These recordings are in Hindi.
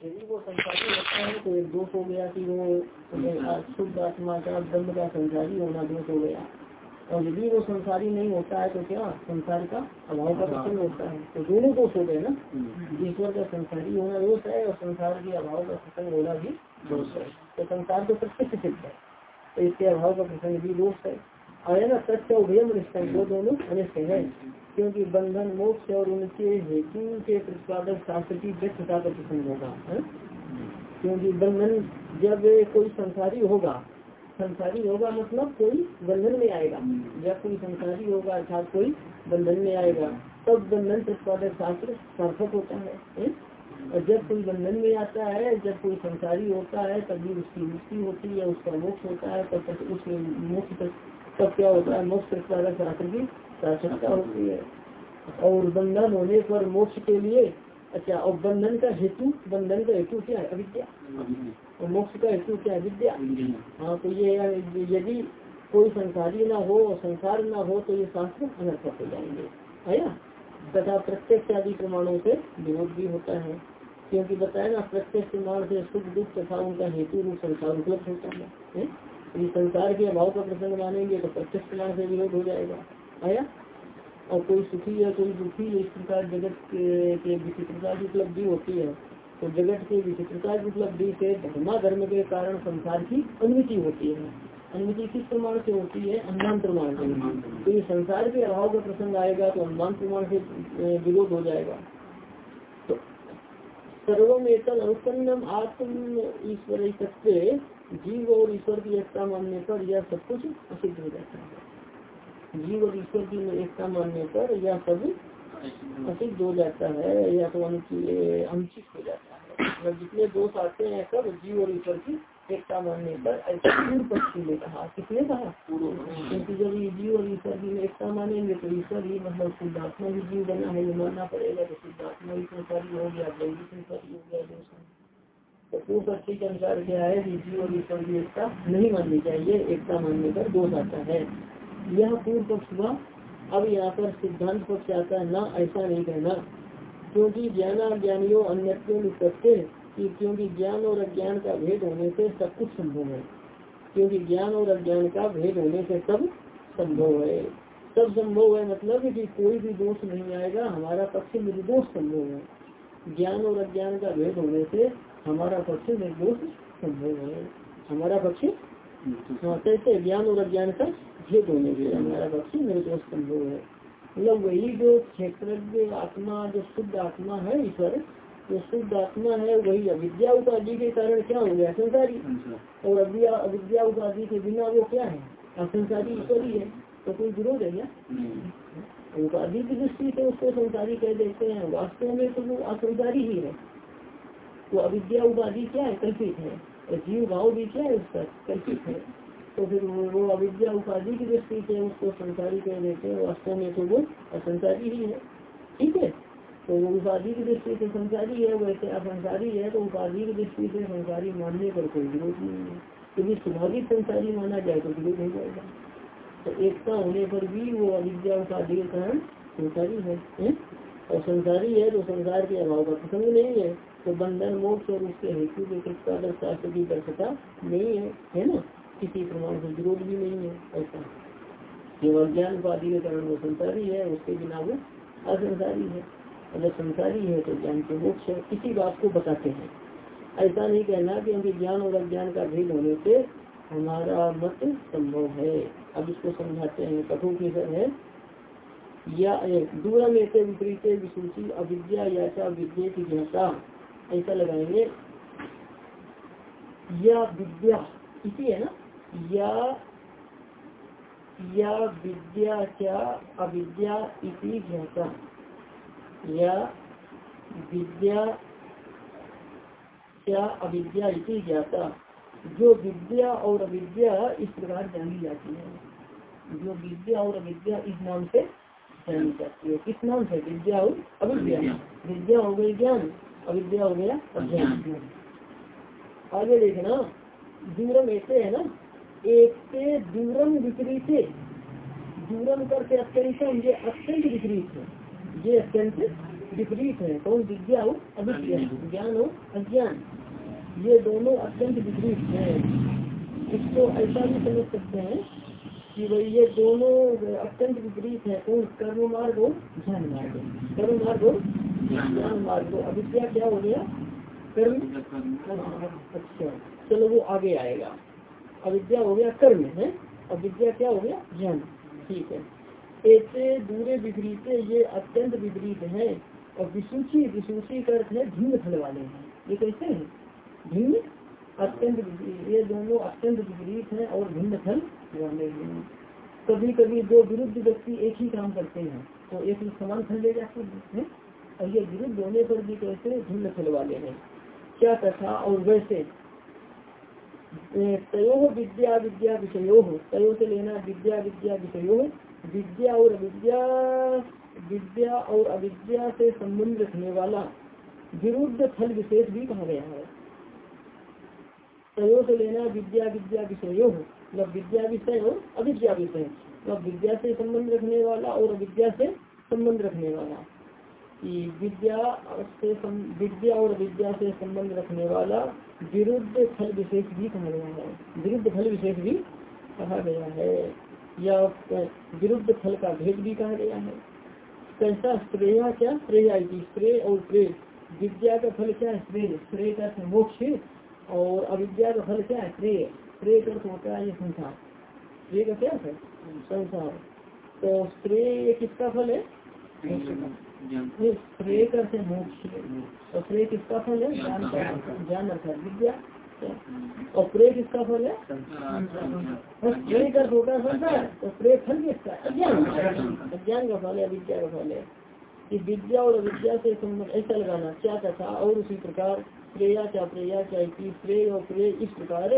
यदि वो संसारी है तो एक दोष हो गया कि वो का का संसारी होना दोष हो गया और यदि वो संसारी नहीं होता है तो क्या संसार का अभाव का प्रसंग होता है तो दोनों दोष हो गए ना ईश्वर का संसारी होना दोष है और संसार के अभाव का प्रसंग होना भी दोष है तो संसार तो प्रत्यक्ष सिद्ध है तो इसके अभाव का प्रसंग भी दोष है और है ना सत्य उभयम दोनों अनिष्ट है क्योंकि बंधन, मोक्ष और उनके हेतु के प्रतिपादक शास्त्र की व्यक्तता का प्रसंग होगा क्योंकि बंधन, जब कोई संसारी होगा संसारी होगा मतलब कोई बंधन में आएगा। जब कोई संसारी होगा, अर्थात कोई बंधन में आएगा, तब बंधन प्रतिपादक शास्त्र सार्थक होता है और जब कोई बंधन में आता है, जब कोई संसारी होता है, तभी उसकी मुक्ति होती है, उसका मोक्ष होता है, तब उस मोक्ष तब क्या होता है? मोक्ष प्रतिपादक शास्त्र की होती है और बंधन होने पर मोक्ष के लिए अच्छा और बंधन का हेतु, बंधन का हेतु क्या है? अविद्या। और मोक्ष का हेतु क्या है? विद्या। हाँ तो ये, यदि कोई संसारी ना हो और संसार ना हो तो ये शास्त्र अनर्थक हो जाएँगे। है ना? तथा प्रत्यक्ष आदि प्रमाणों से विरोध भी होता है। क्योंकि बताया ना, प्रत्यक्ष प्रमाण से सुख, दुख तथा उनका हेतु रूप संसार उपलब्ध होता है। संसार के अभाव का प्रसंग मानेंगे तो प्रत्यक्ष प्रमाण से विरोध हो जाएगा। आया और कोई सुखी है कोई दुखी इस प्रकार जगत के विचित्रता की उपलब्धि होती है तो जगत के विचित्रता की उपलब्धि से धर्मा धर्म के कारण संसार की अनुमति होती है। अनुमति किस प्रमाण से होती है? अनुमान प्रमाण से। तो ये संसार के अभाव का प्रसंग आएगा तो अनुमान प्रमाण से विरोध हो जाएगा। तो सर्वम एकल अनुपन्नम आत्म ईश्वर जीव और ईश्वर की एकता मानने पर यह सब कुछ असिद्ध हो जाता है। जीव और ईश्वर की एकता मानने पर यह सब असिद्ध हो जाता है, या तो अनुचित हो जाता है। मतलब जितने दोष आते हैं सब जीव और ईश्वर की एकता मानने पर, ऐसा पूर्व ने कहा। किसने कहा? क्योंकि जब ये जीव और ईश्वर की एकता मानेंगे तो ईश्वर ही मतलब शुद्धात्मा भी जीव बना है, ये मानना पड़ेगा तो शुद्धात्मा भी संसारी हो गया जैविक संसारी हो गया तो पूर्व पक्षी के अनुसार क्या है जीव और ईश्वर की एकता नहीं माननी चाहिए, एकता मानने पर दोष आता है। यह पूर्व पक्ष हुआ। अब यहाँ पर सिद्धांत पक्ष आता है, ना, ऐसा नहीं कहना। क्योंकि ज्ञान ज्ञानियों अन्य कि क्योंकि ज्ञान और अज्ञान का भेद होने से सब कुछ संभव है। क्योंकि ज्ञान और अज्ञान का भेद होने से सब संभव है। सब संभव है मतलब कि कोई भी दोष नहीं आएगा, हमारा पक्ष निर्दोष संभव है। ज्ञान और अज्ञान का भेद होने से हमारा पक्ष निर्दोष संभव है। हमारा पक्ष कैसे ज्ञान और अज्ञान का भेद होने से हमारा पक्ष निर्दोष संभव है मतलब वही जो क्षेत्र आत्मा जो शुद्ध आत्मा है ईश्वर जो शुद्ध आत्मा है, वही अविद्या उपाधि के कारण क्या हो गया संसारी और अविद्या उपाधि के बिना वो क्या है? असंसारी ईश्वर ही है तो कोई विरोध है क्या उपाधि की दृष्टि से उसको संसारी। कह देते हैं वास्तव में तो वो असंसारी ही है तो अविद्या उपाधि क्या है? कल्पित है। जीव भाव भी क्या है उसका कल्पित है? तो फिर वो अविद्या उपाधि की दृष्टि से उसको संसारी कह देते हैं, वास्तव में तो वो असंसारी ही है। ठीक है? तो वो उपाधि की दृष्टि से संसारी है वैसे असंसारी है तो उपाधि की दृष्टि से संसारी मानने पर कोई विरोध नहीं है। यदि स्वाभाविक संसारी माना जाए तो विरोध हो जाएगा। तो एकता होने पर भी वो अविद्या उपाधि के कारण संसारी है? और संसारी है तो संसार के अभाव का प्रसंग नहीं है। तो बंधन मोक्ष और उसके हेतु के प्रतिपादक शास्त्र की दर्शता नहीं है है ना? किसी प्रमाण से विरोध भी नहीं है, ऐसा केवल ज्ञान उपाधि के कारण वो संसारी है, उसके बिना वो असंसारी है। अगर संसारी है तो ज्ञान के मोक्ष है किसी बात को बताते हैं। ऐसा नहीं कहना कि क्योंकि ज्ञान और अज्ञान का भेद होने से हमारा मत संभव है। अब इसको समझाते हैं, कठोर की है। या दूरम ऐसे विपरीत विसूची अविद्या या विद्या की ज्ञाता। ऐसा लगाएँगे। या विद्या इसी है ना? या या विद्या क्या? अविद्या इति ज्ञाता या विद्या क्या? अविद्या इति ज्ञाता जो विद्या और अविद्या इस प्रकार जानी जाती है। जो विद्या और अविद्या इस नाम से जानी जाती है। किस नाम से? विद्या और अविद्या। विद्या हो गई ज्ञान। अविद्या हो गया अज्ञान। आगे देखना दूरम ऐसे है ना एक से दूरम विपरीत दूरम करके अत्यंत ये अत्यंत विपरीत है। ये अत्यंत विपरीत है। कौन? विद्या हो अविद्या ज्ञान हो अज्ञान। ये दोनों अत्यंत विपरीत है। इसको ऐसा भी समझ सकते हैं कि भाई ये दोनों अत्यंत विपरीत है। कौन? कर्म मार्ग हो ज्ञान मार्ग। कर्म मार्ग हो ज्ञान मार्ग अविद्या क्या हो गया कर्म अच्छा चलो वो आगे आएगा। अविद्या हो गया कर्म है, अविद्या क्या हो गया? ज्ञान। ठीक है। ऐसे दूरे विपरीत ये अत्यंत विपरीत है, और विसूची विसूची का अर्थ है भिन्न फल वाले हैं। ये कैसे है? भिन्न? अत्यंत ये दोनों अत्यंत विपरीत है और भिन्न फल वाले हैं। कभी कभी दो विरुद्ध व्यक्ति एक ही काम करते हैं तो एक समान फल ले जाते हैं। और ये विरुद्ध होने पर भी कैसे भिन्न फल वाले हैं। क्या तथा और वैसे तयो विद्या विद्या विषयो। तयो से लेना विद्या विद्या विषयो। विद्या और अविद्या, विद्या और अविद्या से संबंध रखने वाला विरुद्ध फल विशेष भी कहा गया है। तयो से लेना विद्या विद्या विषयो। मतलब विद्या विषय और अविद्या विषय। मतलब विद्या से संबंध रखने वाला और अविद्या से संबंध रखने वाला। कि विद्या से विद्या और विद्या से संबंध रखने वाला विरुद्ध फल विशेष भी कहा गया है। विरुद्ध फल विशेष भी कहा गया है। या विरुद्ध फल का भेद भी कहा गया है। कैसा श्रेया क्या श्रेया श्रेय और प्रेय। विद्या का फल क्या है? श्रेय श्रेय का मोक्ष और अविद्या का फल क्या है? श्रेय श्रेय का होता है ये संसार। श्रेय का क्या है? संसार। तो श्रेय किसका फल है? श्रेय करते मोक्ष और श्रेय किसका फल है? ज्ञान का ज्ञान अर्थात विद्या। और प्रे किसका फल है? होता संसार तो प्रे फल किसका? अज्ञान अज्ञान का फल है, विद्या का फल है। कि विद्या और अविद्या से संबंध ऐसा लगाना क्या कथा और उसी प्रकार प्रेया क्या प्रेया क्या श्रेय और प्रेय इस प्रकार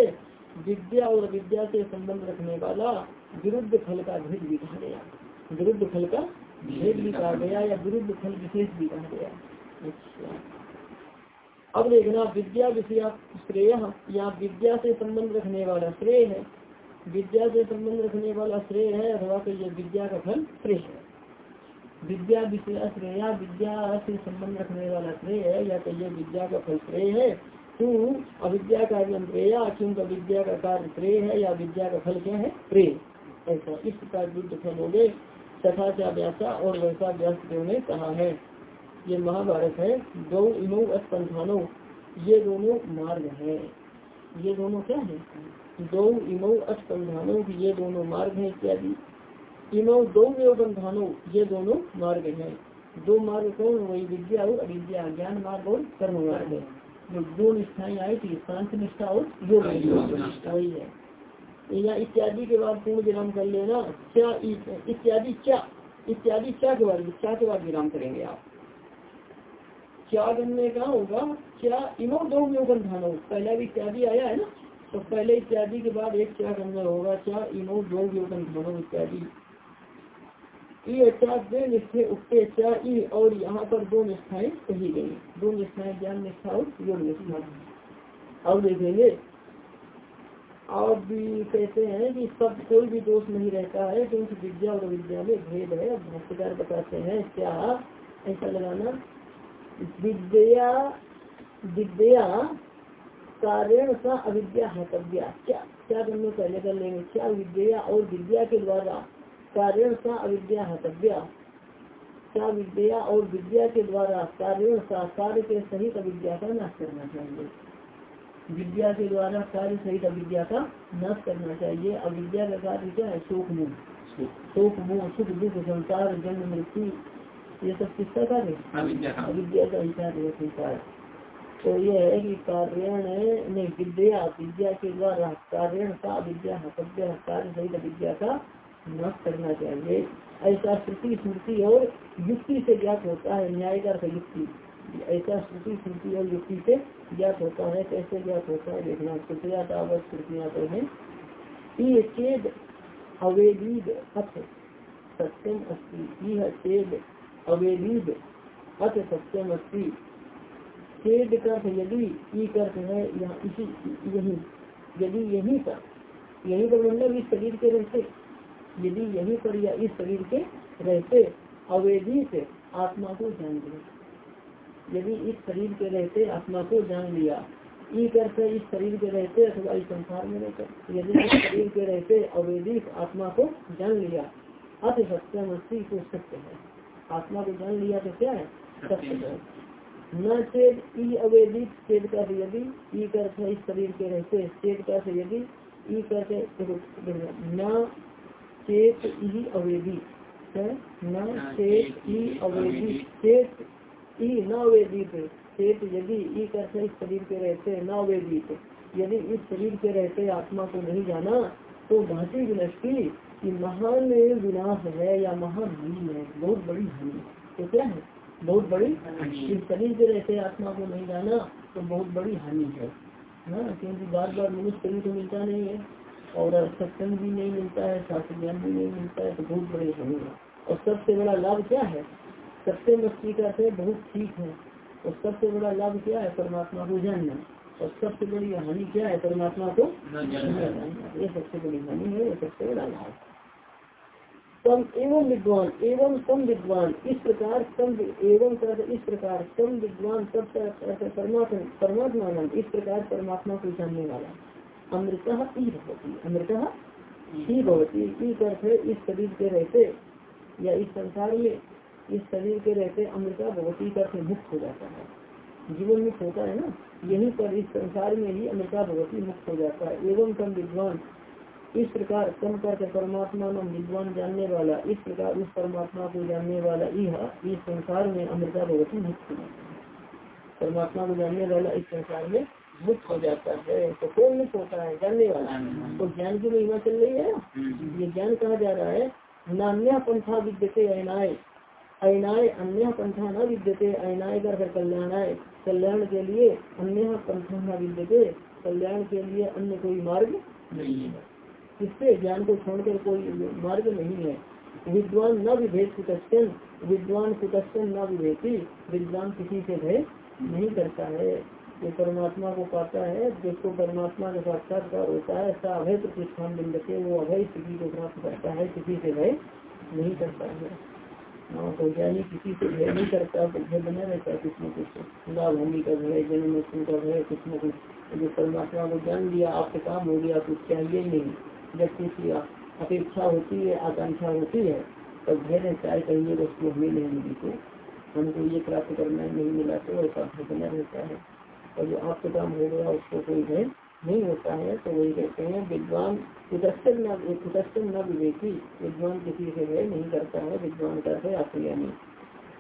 विद्या और अविद्या से संबंध रखने वाला विरुद्ध फल का भेद कहा गया। विरुद्ध फल का भेद भी कहा गया या विरुद्ध फल विशेष भी कहा गया। अच्छा। अब देखना, विद्या विषय श्रेय, या विद्या से संबंध रखने वाला श्रेय है। विद्या से संबंध रखने वाला श्रेय है अथवा तो ये विद्या का फल श्रेय है। विद्या विषय श्रेया, विद्या से संबंध रखने वाला श्रेय है, या तो ये विद्या का फल श्रेय है, क्यों? अविद्या का प्रेया क्योंकि विद्या का कार्य प्रेय है, या विद्या का फल क्या है? प्रेय ऐसा। इस प्रकार विरुद्ध फल हो गए। तथा क्या व्यासा और वैसा व्यास ने कहा है। ये महाभारत है, दो इनो अस्पंथानो ये दोनों मार्ग है। ये दोनों क्या है? दो इनो अस्पंथानो ये दोनों मार्ग है इत्यादि। इनो दो बंधानो ये दोनों मार्ग है। दो मार्ग कौन? वही विद्या और अविद्या, ज्ञान मार्ग और कर्म मार्ग। है जो दो निष्ठाएँ आई थी, शांति निष्ठा और योग वही है। या इत्यादि के बाद पूर्ण विराम कर लेना। क्या इत्यादि क्या? इत्यादि क्या के बाद क्या के बाद विराम करेंगे आप? क्या गन्ने का होगा? क्या इनो दो बंधानो पहला भी इत्यादि आया है ना? तो पहले इत्यादि के बाद एक क्या गन्ना होगा? क्या इनो दो बंधानो इत्यादि? निष्ठे उठते क्या ई और यहाँ पर दो निष्ठाएँ कही गई दो निष्ठाएँ ज्ञान निष्ठा और योग निष्ठा। अब देखेंगे आप भी कहते हैं कि सब कोई भी दोष नहीं रहता है, क्योंकि विद्या और विद्या में भेद है। भाष्यकार बताते हैं, क्या ऐसा लगाना? विद्या विद्या कारण सा अविद्या हतव्या। क्या क्या करने पहले कर लेंगे? क्या विद्या और विद्या के द्वारा कारण सा अविद्या हतव्या? क्या विद्या और विद्या के द्वारा कारण सा कार्य के सहित अविद्या का नाश करना चाहिए? विद्या के द्वारा कार्य सहित अविद्या का नाश करना चाहिए। अविद्या का कार्य क्या है? शोक मुह। शोक मुह सुख दुख संसार जन्म मृत्यु ये सब किसका कार्य अविद्या का। ही कार्य संसार। तो यह है कि कार्य नहीं विद्या विद्या के द्वारा कार्य का अविद्या कार्य सहित अविद्या का नाश करना चाहिए। ऐसा श्रुति स्मृति और युक्ति से ज्ञात होता है न्याय का युक्ति। ऐसा श्रुति और युक्ति से ज्ञात होता है, कैसे ज्ञात होता है देखना। श्रुतिया तावत श्रुतियाँ तो है चेद अवेदीद अथ सत्यम यह चेद अवेदीद अथ सत्यम चेद कर्थ यदि ई कर्थ है यहाँ इसी, यही, यदि यही यही पर मतलब इस शरीर के रहते। यदि यही पर या इस शरीर के रहते अवेदी से आत्मा को जान लिया यदि इस शरीर के रहते आत्मा को जान लिया ई करते इस शरीर के रहते अथवा इस संसार में रहते यदि इस शरीर के रहते अवैधिक आत्मा को जान लिया अथ सत्यम अस्सी को सत्य है। आत्मा को जान लिया तो क्या है? सत्य है। न चेत ई अवैधिक चेत का यदि ई करते इस शरीर के रहते चेत का यदि ई करते न चेत ई अवैधिक न चेत ई अवैधिक चेत ई न अवैधिक चेत यदि ई करते इस शरीर के रहते न यदि इस शरीर के रहते आत्मा को नहीं जाना तो भाषी विनष्टि कि महान विनाश है या महान हानि है बहुत बड़ी हानि तो क्या है? बहुत बड़ी इस शरीर के रहते आत्मा को नहीं जाना तो बहुत बड़ी हानि है। ना क्योंकि बार बार मनुष्य शरीर को मिलता नहीं है और सत्संग भी नहीं मिलता है शास्त्र ज्ञान भी नहीं मिलता है तो बहुत बड़ी हानि है। और सबसे बड़ा लाभ क्या है? सत्य मस्ती का से बहुत ठीक है। और सबसे बड़ा लाभ क्या है? परमात्मा को जानना और सबसे बड़ी हानि क्या है? परमात्मा को ये सबसे बड़ी हानि है ये सबसे बड़ा लाभ तम एवं विद्वान एवं सम विद्वान इस प्रकार सम एवं इस प्रकार सम विद्वान सब परमात्मा परमात्मा इस प्रकार परमात्मा को जानने वाला। अमृत ही भवती अमृत ही अर्थ इस शरीर के रहते या इस संसार में इस शरीर के रहते अमृता भगवती का मुक्त हो जाता है। जीवन मुक्त होता है ना यही पर इस संसार में ही अमृता भगवती मुक्त हो जाता है। एवं कम विद्वान इस प्रकार कम करके परमात्मा नाम विद्वान जानने वाला इस प्रकार उस परमात्मा को जानने वाला यह इस संसार में अमृता भगवती मुक्त हो जाता है। परमात्मा को जानने वाला इस संसार में मुक्त हो जाता है। तो कौन मुक्त होता है? जानने वाला। तो ज्ञान की महिमा चल रही है ये ज्ञान कहा जा रहा है? नान्या पंथा विद्यते अनाय अनाय अन्य पंथा न विद्यते। अनाय कर कल्याणाय, कल्याण के लिए अन्य पंथा न विद्यते। कल्याण के लिए अन्य कोई मार्ग नहीं है। इससे ज्ञान को छोड़कर कोई मार्ग नहीं है। विद्वान न विभेद कुटस्थन विद्वान कुटस्थन न विभेदी। विद्वान किसी से भय नहीं करता है। जो परमात्मा को पाता है, जिसको परमात्मा का साक्षात्कार होता है ऐसा अभय प्रतिष्ठान बिंद के वो अभय स्थिति को प्राप्त करता है, किसी से भय नहीं करता है। तो ज्ञानी किसी से भय नहीं करता तो भय बना रहता है कुछ न कुछ। लाभ भूमि का भय, जन्म मृत्यु का भय, कुछ न कुछ। जो परमात्मा को जान लिया, आपके काम हो गया, कुछ चाहिए नहीं। जब कुछ अपेक्षा होती है, आकांक्षा होती है, तब भय रहता है कहीं ये वस्तु हमें नहीं मिली तो। हमको ये प्राप्त करना नहीं मिला तो ऐसा भय बना रहता है। और जो आपके काम हो गया, उसको कोई भय नहीं होता है तो वही कहते हैं विद्वान कुटस्थन न कुटस्थन न विवेकी। विद्वान किसी से भय नहीं करता है विद्वान का है अज्ञानी।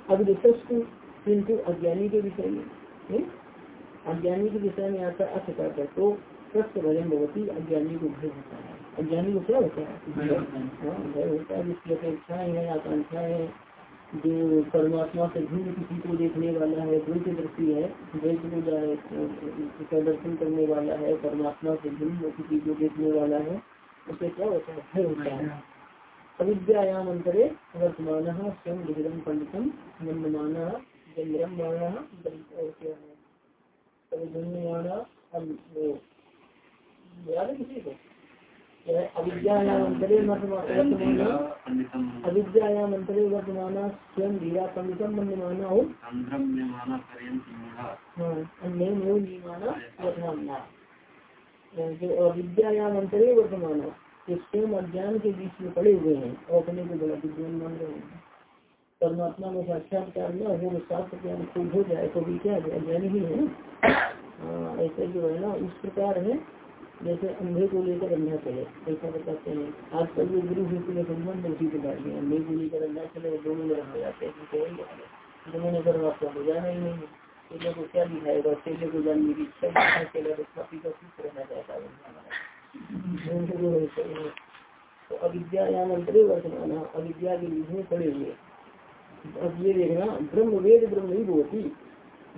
अब विशस्तु किन्तु अज्ञानी के विषय में अज्ञानी के विषय में आता अर्थ करते तो सत्य भजन भगवती अज्ञानी को भय होता है। अज्ञानी को क्या होता है। हाँ भय होता है जिसकी अपेक्षाएँ है आकांक्षाएँ है जो परमात्मा से भिन्न किसी को देखने वाला है द्वैत दृष्टि है द्वैत को दर्शन करने वाला है, परमात्मा से भिन्न किसी को देखने वाला है, उसे क्या होता है? भय होता है। अविद्यायाम अंतरे वर्तमान स्वयं विग्रम पंडितम मंदमाना जंगरम माना और क्या है किसी को? अविद्यायामंतरे अविद्यायामंतरे वर्तमान स्वयं धीरा पंडितम हो जो अविद्यायामंतरे वर्तमान स्वयं अज्ञान के बीच में पड़े हुए हैं और अपने को बड़ा विद्वान मान रहे हैं परमात्मा में साक्षात्कार न हो शास्त्र ज्ञान खूब हो जाए तो भी क्या अज्ञानी ही है ऐसे जो है ना इस प्रकार है जैसे अंधे को लेकर अंधा चले, ऐसा बताते हैं। आजकल जो गुरु शिष्य के संबंध उसी के बैठ गए अंधे को लेकर अंधा चले दोनों में रह जाते हैं। तो दोनों ने आपको हो जाना ही नहीं। है चेले को क्या दिखाएगा? चेले को जानने की इच्छा चेला तो काफ़ी का खुश रहना चाहता है। तो अविद्या या मंत्रे वर्तमान अविद्या के बीच में पड़े हुए। अब ये देखना, ब्रह्म वेद ब्रह्म ही होती।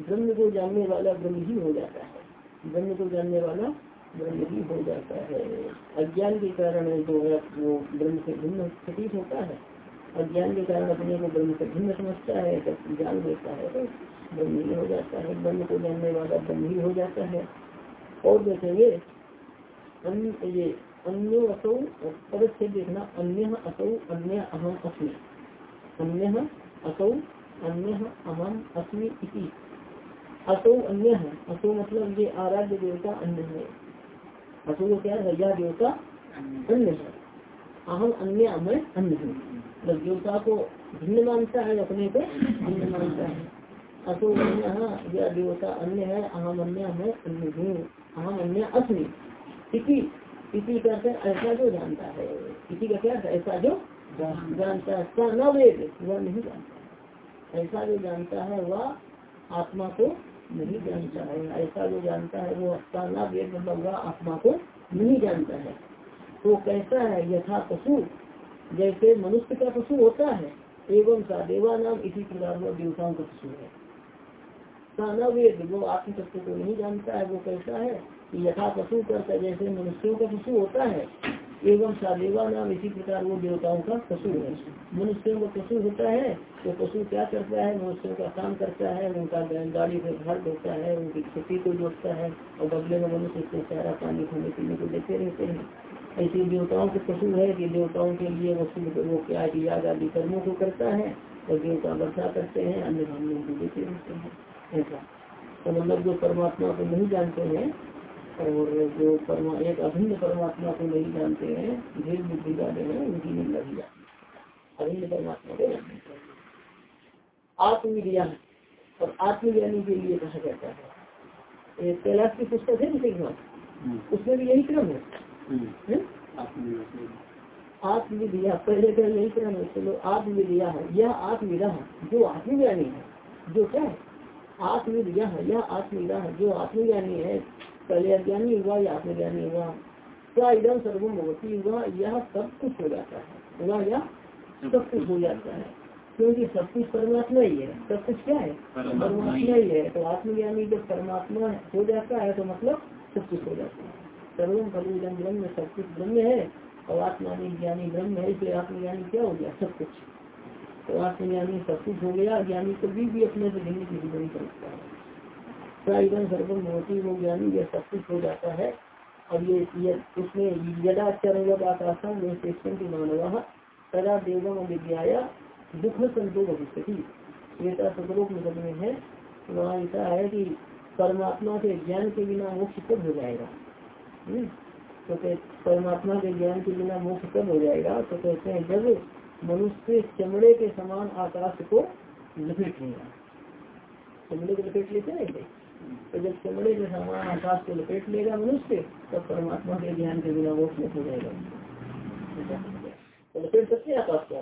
ब्रह्म को जानने वाला ब्रह्म ही हो जाता है। ब्रह्म को जानने वाला ब्रह्म ही जाता है। अज्ञान के कारण जो है, वो ब्रह्म से भिन्न प्रतीत होता है। अज्ञान के कारण अपने को ब्रह्म से भिन्न समझता है, जब ज्ञान देता है तो ब्रह्म ही हो जाता है। ब्रह्म को जानने वाला ब्रह्म ही हो जाता है। और देखेंगे अन्य ये अन्य असौ पद से देखना, अन्य असौ, अन्य अहम अस्मि। अन्य असौ, अन्य अहम अस्मी इति। असो अन्य है असो मतलब ये आराध्य देवता अन्य है। असो को क्या है यह देवता अन्य है। अहम अन्य मैं अन्य हूँ। मतलब देवता को भिन्न मानता है, अपने को भिन्न मानता है। असो अन्य यह देवता अन्य है अहम अन्य मैं अन्य हूँ। अहम अन्य अस्मी। इति इसी करते ऐसा जो जानता है। इसी का क्या, ऐसा जो जानता है। न वेद, वह नहीं जानता। ऐसा जो जानता है, वह आत्मा को नहीं जानता है। ऐसा जो जानता है, वो ना वेद वह आत्मा को नहीं जानता है। तो कैसा है, यथा पशु, जैसे मनुष्य का पशु होता है, एवं सा देवा नाम इसी प्रकार वो देवताओं का पशु है। साना वेद वो आत्म तत्व को नहीं जानता है, वो कैसा है यथा पशु करता जैसे मनुष्यों का पशु होता है एवं सादेवा नाम इसी प्रकार वो देवताओं का पशु है। मनुष्यों का पशु होता है तो पशु क्या करता है? मनुष्यों का काम करता है, उनका गाड़ी पे घर ढोता है, उनकी खेती को जोड़ता है, और बदले में मनुष्य उसको सारा पानी खाने पीने को देते रहते हैं। ऐसे देवताओं के पशु है कि देवताओं के लिए वस्तु वो क्या याद आदि कर्मों को करता है, और देवता वर्षा करते हैं, अन्य धान्यों को देते रहते हैं। ऐसा। तो मतलब जो परमात्मा को नहीं जानते हैं और जो परमा एक अभिन्न परमात्मा को नहीं जानते हैं भेद बुद्धि वाले हैं उनकी नहीं लगी अभिन्न परमात्मा को जानते। आत्मविज्ञान और आत्मज्ञानी के लिए कहा जाता है। एक कैलाश की पुस्तक है ना हम्म। उसमें भी यही क्रम है। हम्म। आत्मविद्या पहले का यही क्रम है। चलो आत्मविद्या है यह आत्मविदा है जो आत्मज्ञानी है जो क्या है? आत्मविद्या है यह आत्मविदा है जो आत्मज्ञानी है पहले अज्ञानी हुआ या आत्मज्ञानी हुआ? क्या इधम सर्वम होती हुआ यह सब कुछ हो जाता है। हुआ या सब कुछ हो जाता है। क्योंकि सब कुछ परमात्मा ही है। सब कुछ क्या है? परमात्मा ही है तो आत्मज्ञानी जब परमात्मा हो जाता है तो मतलब सब कुछ हो जाता है। सर्वम फलूजन ब्रह्म सब कुछ ब्रह्म है। और आत्मानी ज्ञानी ब्रह्म है इसलिए आत्मज्ञानी क्या हो गया? सब कुछ। तो आत्मज्ञानी सब कुछ हो गया। ज्ञानी कभी भी अपने से भिन्न किसी को नहीं सकता है। प्राइगन सर्वम ज्ञानी ये सब कुछ हो जाता है। और ये, उसमें मानव देवम दुख भविष्य में है। वहाँ ऐसा है कि परमात्मा के ज्ञान के बिना मोक्ष कब हो जाएगा? हम्म? तो परमात्मा के ज्ञान के बिना मोक्ष कब हो जाएगा? तो कहते हैं जब मनुष्य चमड़े के समान आकाश को लपेट लेगा। चमड़े को लपेट लेते हैं तो जब चमड़े के समान आकाश को लपेट लेगा मनुष्य तब परमात्मा के ज्ञान के बिना वो हो जाएगा। तो लपेट सकते हैं आकाश का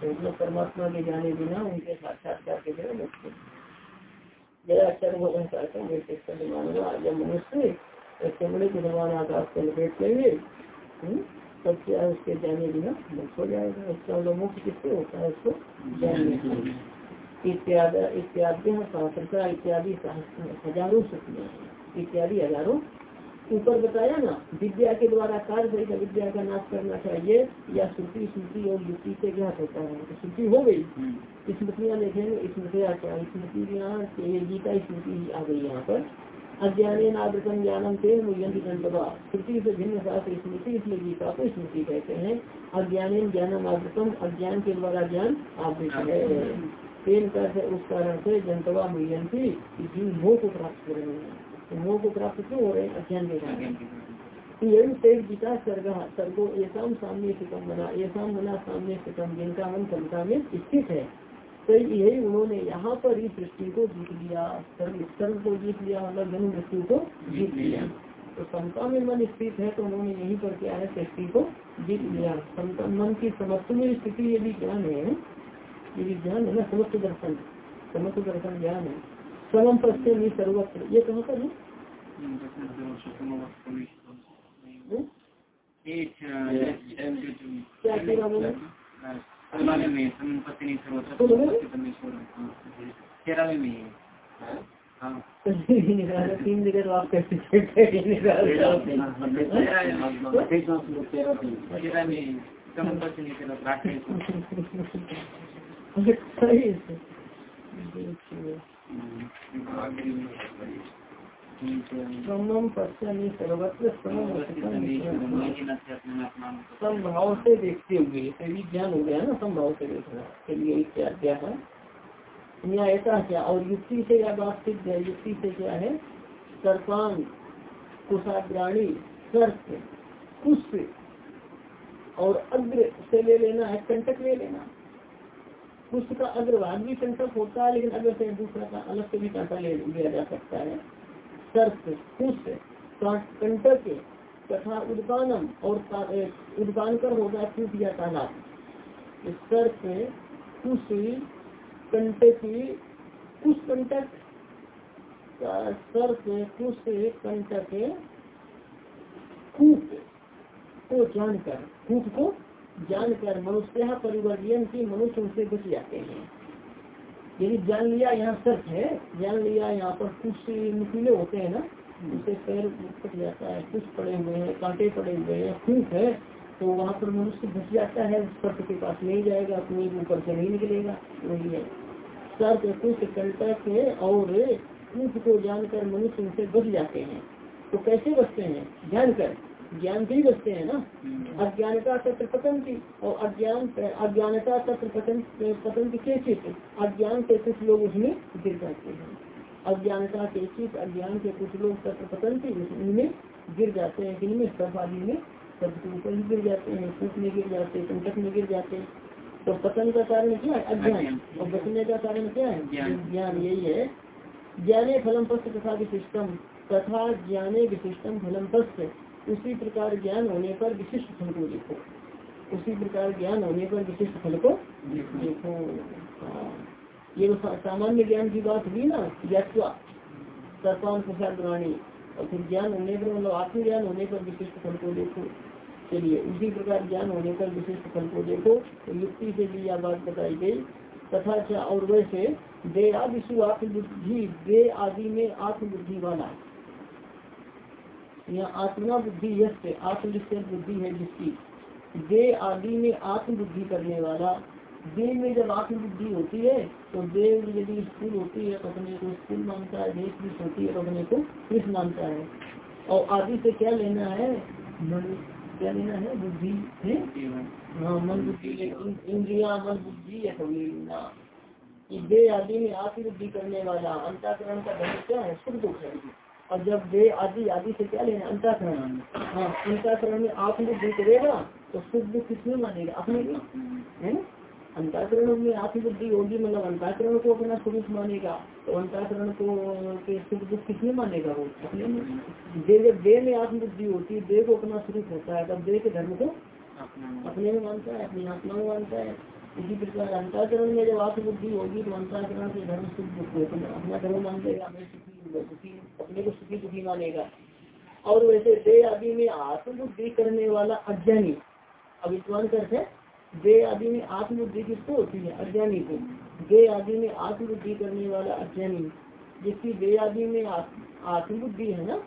तो मतलब परमात्मा के जाने बिना उनके साक्षात्कार के बिना मुक्त जरा अक्षर वो मानवा जब मनुष्य चमड़े के समान आकाश को लपेट लेंगे हम्म, तब क्या उसके जाने बिना मुक्त हो जाएगा? उसका मुक्त किससे होता है उसको जानने इत्यादि इत्यादि सहस्रता इत्यादि हज़ारों इत्यादि हज़ारों। ऊपर बताया ना विद्या के द्वारा कार्य विद्या का नाश करना चाहिए या श्रुति स्मृति और युक्ति से ज्ञात होता है। तो श्रुति हो गई। हम्म। स्मृतियाँ देखेंगे स्मृतियाँ क्या स्मृतियाँ ये गीता स्मृति आ गई यहाँ पर। अज्ञान आदृतम ज्ञानम तेन मुयंती गंतवा श्रुति से भिन्न शास्त्र स्मृति इसलिए गीता को स्मृति कहते हैं। अज्ञान ज्ञानम आदृतम अज्ञान के द्वारा ज्ञान आवृत है। तेल कर उस कारण से जनतवा मुयंती जीव मोह को प्राप्त कर रहे हैं। तो मोह को प्राप्त क्यों हो रहे हैं? अज्ञान के कारण। यही तेज गीता सर्ग सर्गो ऐसा सामने बना ऐसा मना सामने जिनका मन में स्थित है। तो यही उन्होंने यहाँ पर इस सृष्टि को जीत लिया सर्व सर्व को जीत लिया मतलब जन्म मृत्यु को जीत लिया। तो समता में मन स्थित है तो उन्होंने यहीं पर क्या है सृष्टि को जीत लिया। मन की समत्व में स्थिति यदि ज्ञान है। ये ज्ञान है ना समस्त दर्शन समस्त दर्शन ज्ञान है समम पश्चिम नहीं सर्वत्र ये कहाँ पर है तीन जगह तो आप कैसे सर्वत्र संभाव से देखते हुए तभी ज्ञान हो। गया ना संभाव से देखना चलिए इत्याद्या है यहाँ ऐसा क्या और युक्ति से या है युक्ति से क्या है सर्पान कुशाग्राणी सर्प पुष्प और अग्र से ले लेना है कंटक ले लेना पुष्प का अग्रभाग भी कंटक होता है, लेकिन अग्र से दूसरा का अलग से भी कांटा ले लिया जा सकता है, सर्प, पुष्प कंटक तथा उदपानम और उदपान कर होगा टूट या तालाब। सर्प, पुष्प कंटकी कुछ कंटक सर्प कुछ कंटक कूट को जानकर कूट को जानकर मनुष्य परिवर्तन की मनुष्य उनसे बच जाते हैं। यदि जान लिया यहाँ सर्प है, जान लिया यहाँ पर कुछ नुकीले होते हैं ना, उनसे पैर कट जाता है, कुछ पड़े हुए हैं, कांटे पड़े हुए हैं खूट है तो वहाँ पर मनुष्य घुस जाता है सर्प के पास नहीं जाएगा, अपने ऊपर से नहीं निकलेगा, वही है। सर्प कुछ कंटक और कुछ को जानकर मनुष्य उनसे बच जाते हैं। तो कैसे बचते हैं? जानकर। ज्ञान ही बचते हैं ना। अज्ञानता तत्व पतंती। और अज्ञान अज्ञानता तत्व पतंत के चित अज्ञान से कुछ लोग उसमें गिर जाते हैं। अज्ञानता के चित अज्ञान के कुछ लोग तत्व पतंती उनमें गिर जाते हैं। जिनमें सब आदि में सब के ऊपर ही गिर जाते हैं। कूट में गिर जाते हैं कंटक में गिर जाते हैं। तो पतन का कारण क्या है? अज्ञान। और बचने का कारण क्या है? ज्ञान। यही है। ज्ञाने फलम पस्त तथा विशिष्टम। तथा ज्ञाने विशिष्टम फलम पस्त उसी प्रकार ज्ञान होने पर विशिष्ट फल को देखो। उसी प्रकार ज्ञान होने पर विशिष्ट फल को देखो। हाँ। ये तो सामान्य ज्ञान की बात हुई ना ज्ञातवा सर्पान प्रसाद रानी और फिर ज्ञान होने पर मतलब आत्मज्ञान होने पर विशिष्ट फल को देखो। चलिए उसी प्रकार ज्ञान होने पर विशिष्ट फल को देखो। तो युक्ति से भी यह बात बताई गई। तथा और वैसे दे आदि आत्मबुद्धि दे आदि में आत्मबुद्धि वाला। यहाँ आत्मा बुद्धि यश आत्मनिश्चय बुद्धि है जिसकी। दे आदि में आत्मबुद्धि करने वाला। देह में जब आत्मबुद्धि होती है तो देव यदि स्कूल होती है तो अपने को स्कूल मानता है, देश भी होती है तो अपने को कृष्ण मानता है। और आदि से क्या लेना है? मन। क्या लेना है? बुद्धि है? हाँ मन बुद्धि इंद्रिया, मन बुद्धि या दे आदि में आत्मबुद्धि करने वाला, अंताकरण का धर्म क्या है? सुख दुख है। और जब दे आदि आदि से क्या लेना अंताकरण। हाँ अंताकरण में आत्मबुद्धि करेगा तो सुख दुख किसमें मानेगा? अपने है ना? अंताकरण में आत्मबुद्धि होगी मतलब अंताकरण को अपना स्वरूप मानेगा तो अंताकरण को के सुख दुख किसमें मानेगा वो? अपने दे जब देह में आत्मबुद्धि होती है देह को अपना स्वरूप होता है तब देह के धर्म को अपने में मानता है अपनी आत्मा में मानता है। इसी प्रकार अंताकरण में जब आत्मबुद्धि होगी तो अंताकरण से धर्म सुख दुख अपना धर्म मान देगा मैं सुखी, अपने को सुखी दुखी मानेगा। और वैसे दे आदि में आत्मबुद्धि करने वाला अज्ञानी अविद्वान करते दे आदि में आत्मबुद्धि किसको होती है? अज्ञानी को। दे आदि में आत्मबुद्धि करने वाला अज्ञानी, जिसकी दे आदि में आत्मबुद्धि है ना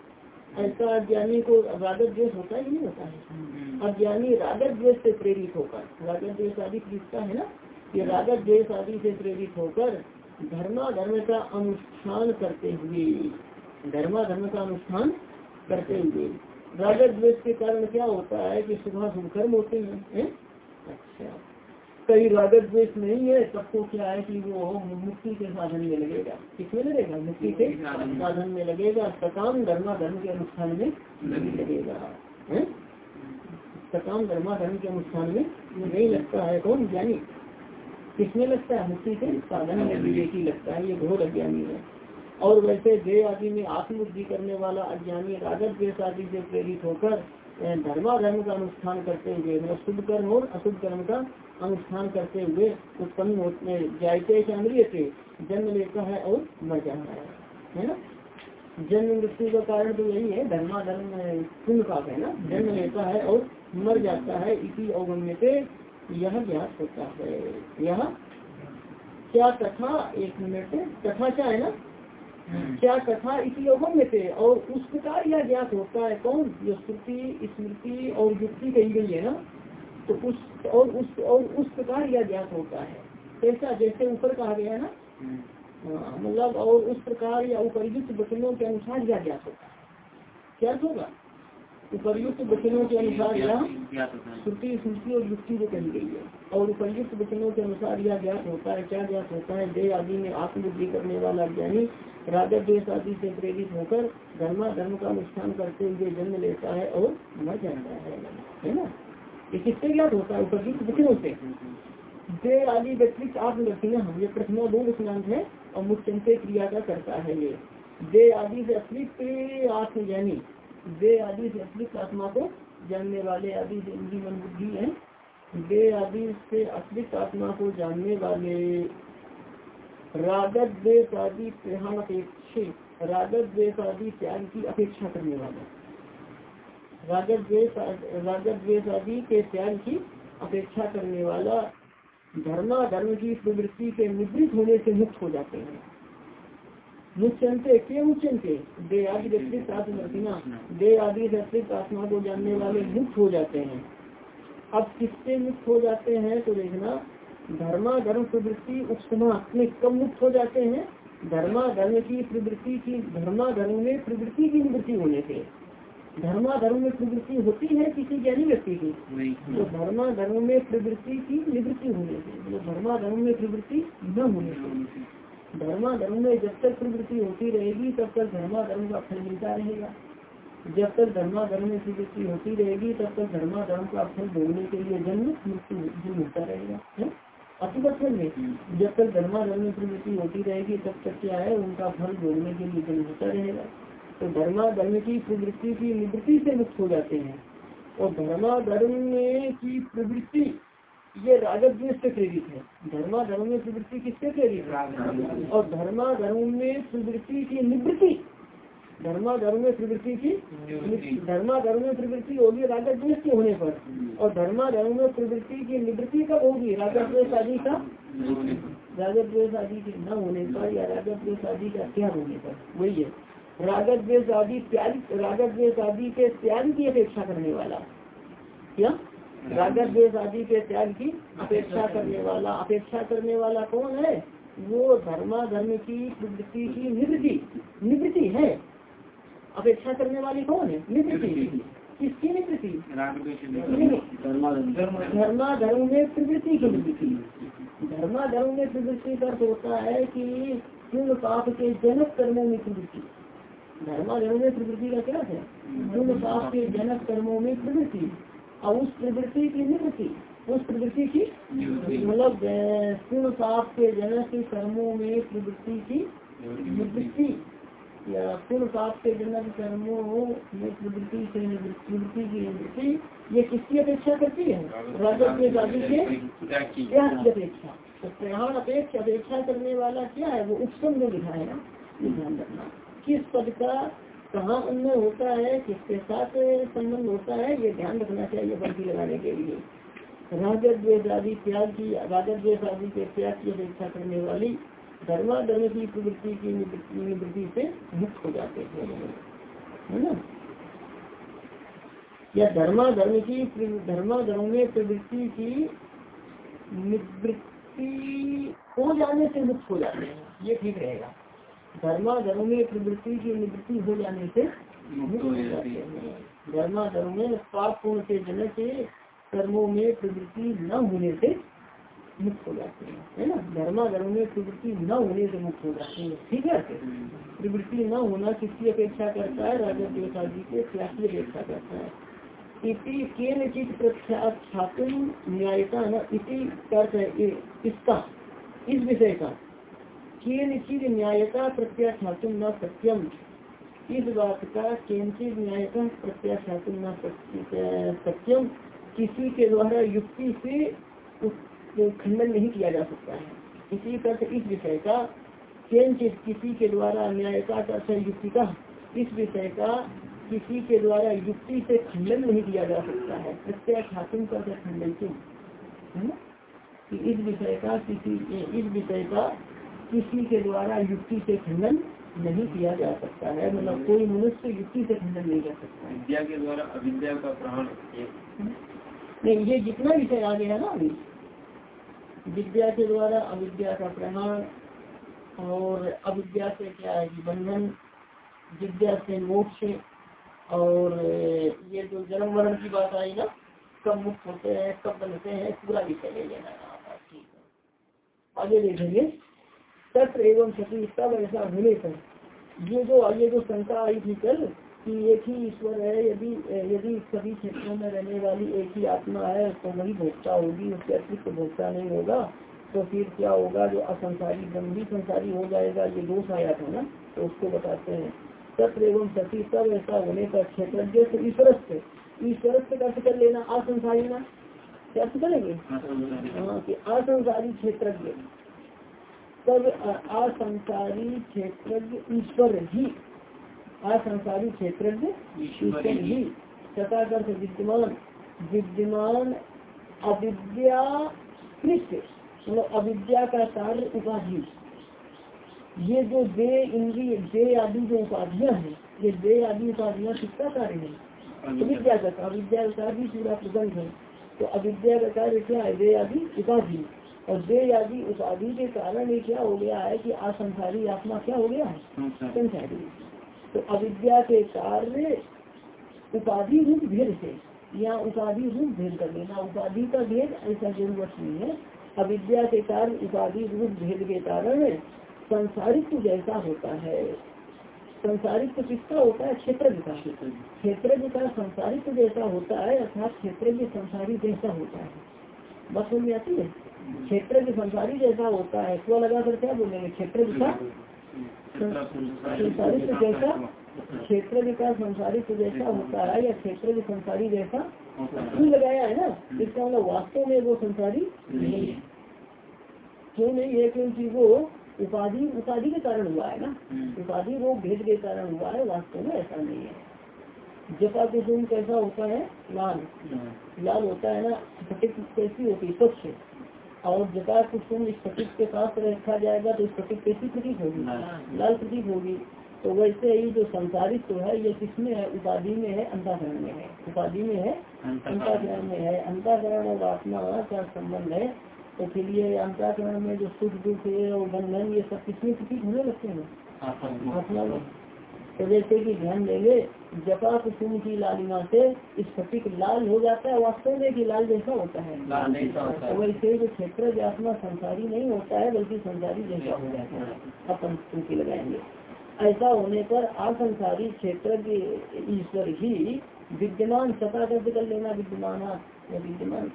ऐसा अज्ञानी को रागत द्वेष होता ही नहीं होता है हम्म। अज्ञानी रागत द्वेष से प्रेरित होकर रागत द्वेष आदि लिखता है ना ये रागत द्वेष आदि से प्रेरित होकर धर्मा धर्म का अनुष्ठान करते हुए धर्मा धर्म का अनुष्ठान करते हुए रागत द्वेष के कारण क्या होता है कि सुबह शुभ कर्म होते हैं है? अच्छा कहीं रागत द्वेष नहीं है तो क्या है कि वो मुक्ति के साधन में लगेगा। किसमें लगेगा? मुक्ति के साधन में लगेगा। सकाम धर्मा धर्म के अनुष्ठान में नहीं लगेगा सकाम धर्मा धर्म के अनुष्ठान में नहीं लगता है कौन? ज्ञानी। किसमें लगता है? मुक्ति के साधन में। विवेकी लगता है। ये घोर अज्ञानी है। और वैसे दे आदि में आत्मबुद्धि करने वाला अज्ञानी राजत देश आदि से प्रेरित होकर धर्मा धर्म का अनुष्ठान करते हुए मतलब शुद्ध कर्म और अशुद्ध कर्म का अनुष्ठान करते हुए उत्पन्न होते, जायते अमृत से, जन्म लेता है और मर जाता है है ना? जन्म मृत्यु का कारण तो यही है धर्मा धर्म पुण्य का है ना? जन्म लेता है और मर जाता है, इसी अवगम्य से यह ज्ञात होता है। यह क्या कथा एक मिनट कथा क्या है ना। क्या कथा इस इसी में थे और उस प्रकार यह ज्ञात होता है कौन? जो श्रुति स्मृति और युक्ति कही गई है ना? तो उस और उस और उस प्रकार यह ज्ञात होता है। ऐसा जैसे ऊपर कहा गया ना? हम्म। हाँ, मतलब और उस प्रकार या उपयुक्त वचनों के अनुसार यह ज्ञात होता है। क्या होगा? उपरयुक्त वचनों के अनुसार यह श्रुति स्मृति और युक्ति को कही गई है। और उपरयुक्त वचनों के अनुसार यह ज्ञात होता है क्या ज्ञात होता है देह आदि में आत्मबुद्धि करने वाला ज्ञानी राजा देश आदि से प्रेरित होकर धर्मा धर्म का अनुष्ठान करते हुए जन्म लेता है और मर जाता है। है ना? ये किससे ज्ञात होता है? उपरयुक्त वचनों से। देह आदि व्यक्तित्व आत्मदर्शिना ये प्रथमा दो स्नान है और मुख्य क्रिया का करता है ये। दे आदि से अतिरिक्त आत्मज्ञानी दे आदि से अतिरिक्त आत्मा को जानने वाले आदि से इंद्री मन बुद्धि है। दे आदि से अतिरिक्त आत्मा को जानने वाले। रागत देश आदि प्रहान अपेक्षित रागत देश आदि त्याग की अपेक्षा करने वाला। रागत देश रागत आदि के त्याग की अपेक्षा करने वाला धर्मा धर्म की प्रवृत्ति के निवृत्त होने से मुक्त हो जाते हैं। मुच्चनते के मुच्चनते दे आदि व्यक्तित्व आत्मर्थिना दे आदि व्यक्तित्व आत्मा को जानने वाले मुक्त हो जाते हैं। अब किससे मुक्त हो जाते हैं तो देखना धर्मा धर्म प्रवृत्ति उपसमा में कब मुक्त हो जाते हैं? धर्मा धर्म की प्रवृत्ति की धर्मा धर्म में प्रवृत्ति की निवृत्ति होने से। धर्मा धर्म में प्रवृत्ति होती है किसी ज्ञानी व्यक्ति की। तो धर्मा धर्म में प्रवृत्ति की निवृत्ति होने से मतलब धर्मा धर्म में प्रवृत्ति न होने से। धर्मा धर्म में जब तक प्रवृत्ति होती रहेगी, तब तक धर्मा धर्म का फल मिलता रहेगा। जब तक धर्मा धर्म में प्रवृत्ति होती रहेगी, तब तक धर्मा धर्म का फल भोगने के लिए जन्म, मृत्यु मिलता रहेगा, है? में जब तक धर्मा धर्म में प्रवृत्ति होती रहेगी, तब तक क्या है? उनका फल भोगने के लिए जन्म होता रहेगा। तो धर्मा धर्म की प्रवृत्ति की निवृत्ति से मुक्त हो जाते हैं। और धर्मा धर्म की प्रवृत्ति ये राजद से प्रेरित है? धर्मा धर्म में प्रवृत्ति किससे प्रेरित है? और धर्मा धर्म में प्रवृत्ति की निवृत्ति? धर्मा धर्म में प्रवृत्ति की धर्मा धर्म में प्रवृत्ति होगी राजद द्वेष के होने पर। और धर्मा धर्म में प्रवृत्ति की निवृत्ति कब होगी? राजद द्वेष आदि का? राजद द्वेष आदि के न होने पर या राजद द्वेष आदि का त्याग होने पर। वही है। रागत द्वेष आदि द्वेष आदि के त्याग की अपेक्षा करने वाला। क्या? रागत द्वेष आदि के त्याग की अपेक्षा करने वाला अपेक्षा करने वाला कौन है? वो धर्मा धर्म की प्रवृत्ति की निवृत्ति निवृत्ति है। अपेक्षा करने वाली कौन है? निवृत्ति। किसकी निवृत्ति? धर्मा धर्म में प्रवृत्ति की निवृत्ति। धर्मा धर्म में प्रवृत्ति का होता है कि पूर्ण पाप के जनक कर्मों में प्रवृत्ति। धर्मा धर्म में प्रवृत्ति का क्या है? पूर्ण पाप के जनक कर्मों में प्रवृत्ति। और उस प्रवृत्ति की निवृत्ति उस प्रवृत्ति की मतलब पूर्ण पाप के जनक कर्मों में प्रवृत्ति की निवृत्ति। या पूर्ण पाप के जनक कर्मों में प्रवृत्ति से निवृत्ति की निवृत्ति ये किसकी अपेक्षा करती है? राजक के दादी के? क्या की अपेक्षा। तो प्रहार अपेक्षा अपेक्षा करने वाला क्या है? वो उपसम में लिखा है ध्यान रखना। किस पद का कहाँ उनमें होता है, किसके साथ संबंध होता है, ये ध्यान रखना चाहिए बल्कि लगाने के लिए। राजद त्याग की राजद के त्याग की अपेक्षा करने वाली धर्मा धर्म की प्रवृत्ति की निवृत्ति से मुक्त हो जाते हैं। है ना? या धर्मा धर्म की धर्मा धर्म में प्रवृत्ति की निवृत्ति हो जाने से मुक्त हो जाते हैं। ये ठीक रहेगा। धर्मा धर्म में प्रवृत्ति की निवृत्ति हो जाने से धर्मा धर्म में पाप पूर्ण के जनक के कर्मों में प्रवृत्ति न होने से मुक्त हो जाते हैं। है ना? धर्मा धर्म में प्रवृत्ति न होने से मुक्त हो जाते हैं। ठीक है? प्रवृत्ति न होना किसकी अपेक्षा करता है? राजा देवता जी के की अपेक्षा करता है। इति केन चित प्रख्यातुम न्यायता न इति इसका इस विषय का। किंचित न्यायता प्रत्याख्यातुम न सत्यम। इस बात का किंचित न्यायता प्रत्याख्यातुम न सत्यम। किसी के द्वारा युक्ति से खंडन नहीं किया जा सकता है। इसी तरह इस विषय का किंचित किसी के द्वारा न्यायता का युक्ति का, इस विषय का किसी के द्वारा युक्ति से खंडन नहीं किया जा सकता है। प्रत्याख्यातुम का खंडन क्यों? है ना? इस विषय का किसी, इस विषय का किसी के द्वारा युक्ति से खंडन नहीं किया जा सकता है। मतलब कोई मनुष्य युक्ति से खंडन नहीं कर सकता विद्या के द्वारा अविद्या का प्रहण नहीं ये जितना विषय आ गया ना अभी। विद्या के द्वारा अविद्या का प्रहण और अविद्या से क्या है बंधन विद्या से मोक्ष और ये जो जन्म वर्ण की बात आई ना कब मुक्त होते हैं कब बनते हैं पूरा विषय ले लेना है ठीक है। आगे देखेंगे तत्र एवं सती तब ऐसा होने पर ये जो ये जो शंका आई थी कल कि एक ही ईश्वर है यदि यदि सभी क्षेत्रों में रहने वाली एक ही आत्मा है तो वही भोक्ता होगी उसके अतिरिक्त भोक्ता नहीं होगा तो फिर क्या होगा? जो असंसारी ब्रह्म भी संसारी हो जाएगा ये दोष आया था ना? तो उसको बताते हैं। तत्र एवं सती सब ऐसा होने का क्षेत्र से ईश्वर ईश्वर का अर्थ कर लेना असंसारी ना? क्या करेंगे हाँ कि असंसारी क्षेत्र तब असंसारी क्षेत्र ईश्वर ही। असंसारी क्षेत्र ईश्वर ही। तथा कर विद्यमान विद्यमान अविद्या मतलब अविद्या का कार्य उपाधि। ये जो दे इंद्रिय दे आदि जो उपाधियाँ हैं ये दे आदि उपाधियाँ किसका कार्य है? अविद्या का अविद्या का कार्य पूरा प्रबंध है। तो अविद्या का कार्य क्या है? दे आदि उपाधि। और दे आदि उपाधि के कारण ये क्या हो गया है कि असंसारी आत्मा क्या हो गया है? संसारी। तो अविद्या के कार्य उपाधि रूप भेद से या उपाधि रूप भेद कर लेना। उपाधि का भेद ऐसा ज़रूरत नहीं है। अविद्या के कार्य उपाधि रूप भेद के कारण संसारित्व जैसा होता है। संसारित्व किसका होता है? क्षेत्र का। क्षेत्र का संसारित्व जैसा होता है अर्थात क्षेत्र के संसारी जैसा होता है। बस समझ आती है? क्षेत्र के संसारी जैसा होता है स्व लगा कर क्या बोलेंगे? क्षेत्र का संसारित जैसा, क्षेत्र विकास संसारित जैसा होता है या क्षेत्र के संसारी जैसा? क्यों लगाया है ना? इसका मतलब वास्तव में वो संसारी नहीं क्यों नहीं है? क्योंकि वो उपाधि उपाधि के कारण हुआ है ना। उपाधि रोग भेद के कारण हुआ है, वास्तव में ऐसा नहीं है। जपा कुसुम कैसा होता है? लाल। लाल होता है ना कैसी होती है? स्वच्छ। और जटा इस प्रतीक के पास रखा जाएगा तो इस प्रतीक कैसी प्रतीक होगी। लाल प्रतीक होगी। तो वैसे ही जो संसारित तो है ये किसमें है? उपाधि में है अंताकरण में है। उपाधि में है अंताकरण। में है। अंताकरण और आत्मा का संबंध है? तो फिर ये अंताकरण में जो सुख दुख और बंधन ये सब किसमें प्रतीक होने लगते हैं? आत्मा में। तो जैसे कि ध्यान देंगे जपा कुसुम की लालिमा से स्फटिक लाल हो जाता है वास्तव में कि लाल जैसा होता है। तो वैसे जो क्षेत्र आत्मा संसारी नहीं होता है बल्कि संसारी जैसा हो जाता है। अपन पंक्ति लगाएँगे। ऐसा होने पर असंसारी क्षेत्र के ईश्वर ही विद्यमान सता कर लेना विद्यमान विद्यमान।